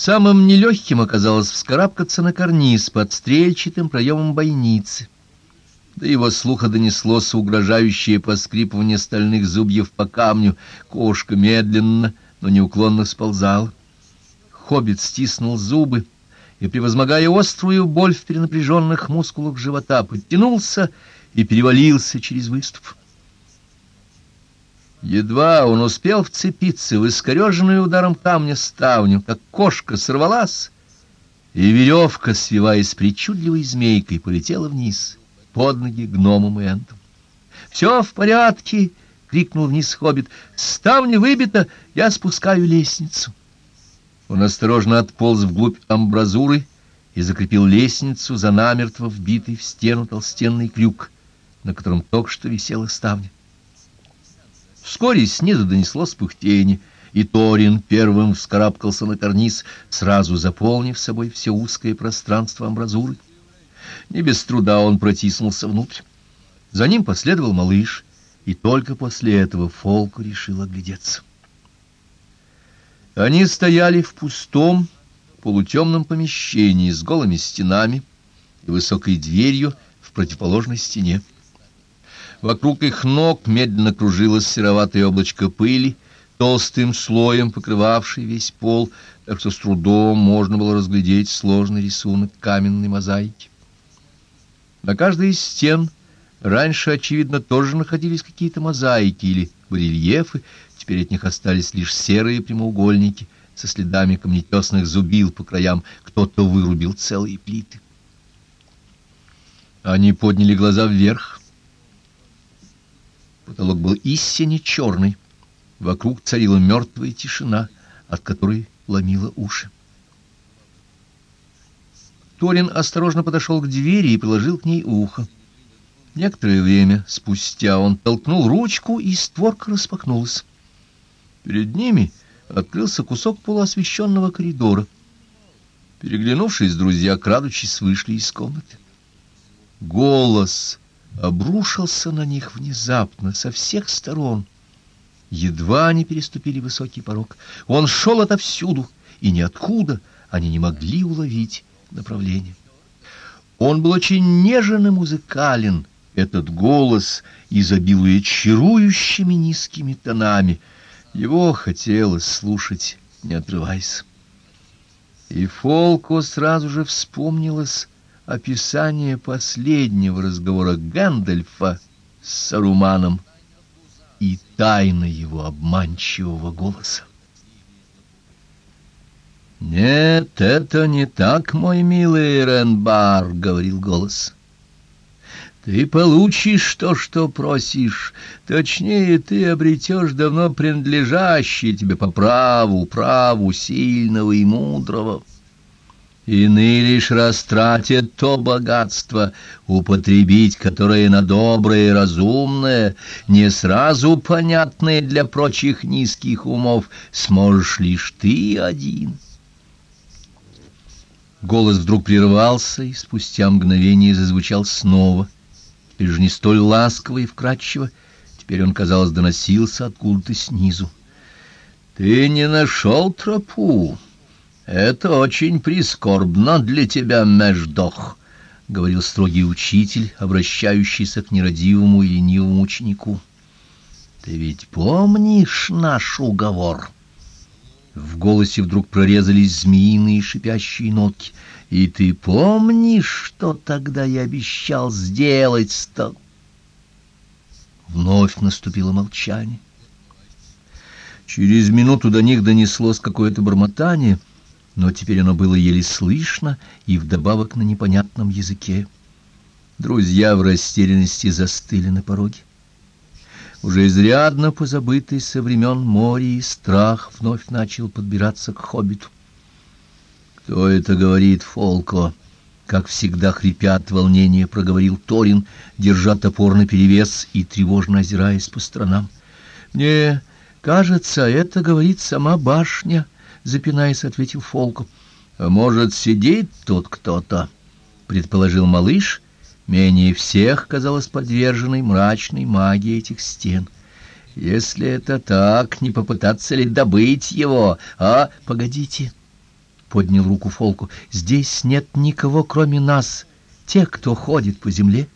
Самым нелегким оказалось вскарабкаться на карниз под стрельчатым проемом бойницы. До его слуха донеслось угрожающее поскрипывание стальных зубьев по камню. Кошка медленно, но неуклонно сползала. Хоббит стиснул зубы и, превозмогая острую боль в перенапряженных мускулах живота, подтянулся и перевалился через выступ. Едва он успел вцепиться в искореженную ударом камня ставню, как кошка сорвалась, и веревка, свиваясь причудливой змейкой, полетела вниз, под ноги гномам и энтам. «Все в порядке!» — крикнул вниз хоббит. «Ставня выбита, я спускаю лестницу». Он осторожно отполз вглубь амбразуры и закрепил лестницу за намертво вбитый в стену толстенный крюк, на котором только что висела ставня. Вскоре снизу донеслось пыхтение, и Торин первым вскарабкался на карниз, сразу заполнив собой все узкое пространство амбразуры. Не без труда он протиснулся внутрь. За ним последовал малыш, и только после этого Фолку решил оглядеться. Они стояли в пустом, полутемном помещении с голыми стенами и высокой дверью в противоположной стене. Вокруг их ног медленно кружилось сероватое облачко пыли, толстым слоем покрывавший весь пол, так что с трудом можно было разглядеть сложный рисунок каменной мозаики. На каждой из стен раньше, очевидно, тоже находились какие-то мозаики или барельефы, теперь от них остались лишь серые прямоугольники со следами камнетесных зубил по краям, кто-то вырубил целые плиты. Они подняли глаза вверх. Потолок был истинно черный. Вокруг царила мертвая тишина, от которой ломила уши. Торин осторожно подошел к двери и приложил к ней ухо. Некоторое время спустя он толкнул ручку, и створка распахнулась. Перед ними открылся кусок полуосвещенного коридора. Переглянувшись, друзья, крадучись, вышли из комнаты. Голос обрушился на них внезапно со всех сторон. Едва они переступили высокий порог. Он шел отовсюду, и ниоткуда они не могли уловить направление. Он был очень нежен и музыкален, этот голос, изобилуя чарующими низкими тонами. Его хотелось слушать, не отрываясь. И Фолку сразу же вспомнилось описание последнего разговора Гэндальфа с Саруманом и тайна его обманчивого голоса. «Нет, это не так, мой милый Ренбар», — говорил голос. «Ты получишь то, что просишь. Точнее, ты обретешь давно принадлежащее тебе по праву, праву сильного и мудрого». Иные лишь растратят то богатство, употребить которое на доброе и разумное, не сразу понятное для прочих низких умов, сможешь лишь ты один. Голос вдруг прервался и спустя мгновение зазвучал снова. Теперь же не столь ласково и вкрадчиво, теперь он, казалось, доносился откуда-то снизу. «Ты не нашел тропу?» «Это очень прискорбно для тебя, Междох», — говорил строгий учитель, обращающийся к нерадивому и ленивому ученику. «Ты ведь помнишь наш уговор?» В голосе вдруг прорезались змеиные шипящие нотки. «И ты помнишь, что тогда я обещал сделать с тобой?» Вновь наступило молчание. Через минуту до них донеслось какое-то бормотание — но теперь оно было еле слышно и вдобавок на непонятном языке. Друзья в растерянности застыли на пороге. Уже изрядно позабытый со времен моря и страх вновь начал подбираться к хоббиту. «Кто это говорит, Фолко?» Как всегда, хрипя от волнения, проговорил Торин, держа топор наперевес и тревожно озираясь по сторонам. «Мне кажется, это говорит сама башня», — запинаясь, ответил Фолку. «А может, сидит тут кто-то?» — предположил малыш, менее всех, казалось, подверженный мрачной магии этих стен. «Если это так, не попытаться ли добыть его? А, погодите!» поднял руку Фолку. Здесь нет никого, кроме нас, тех, кто ходит по земле.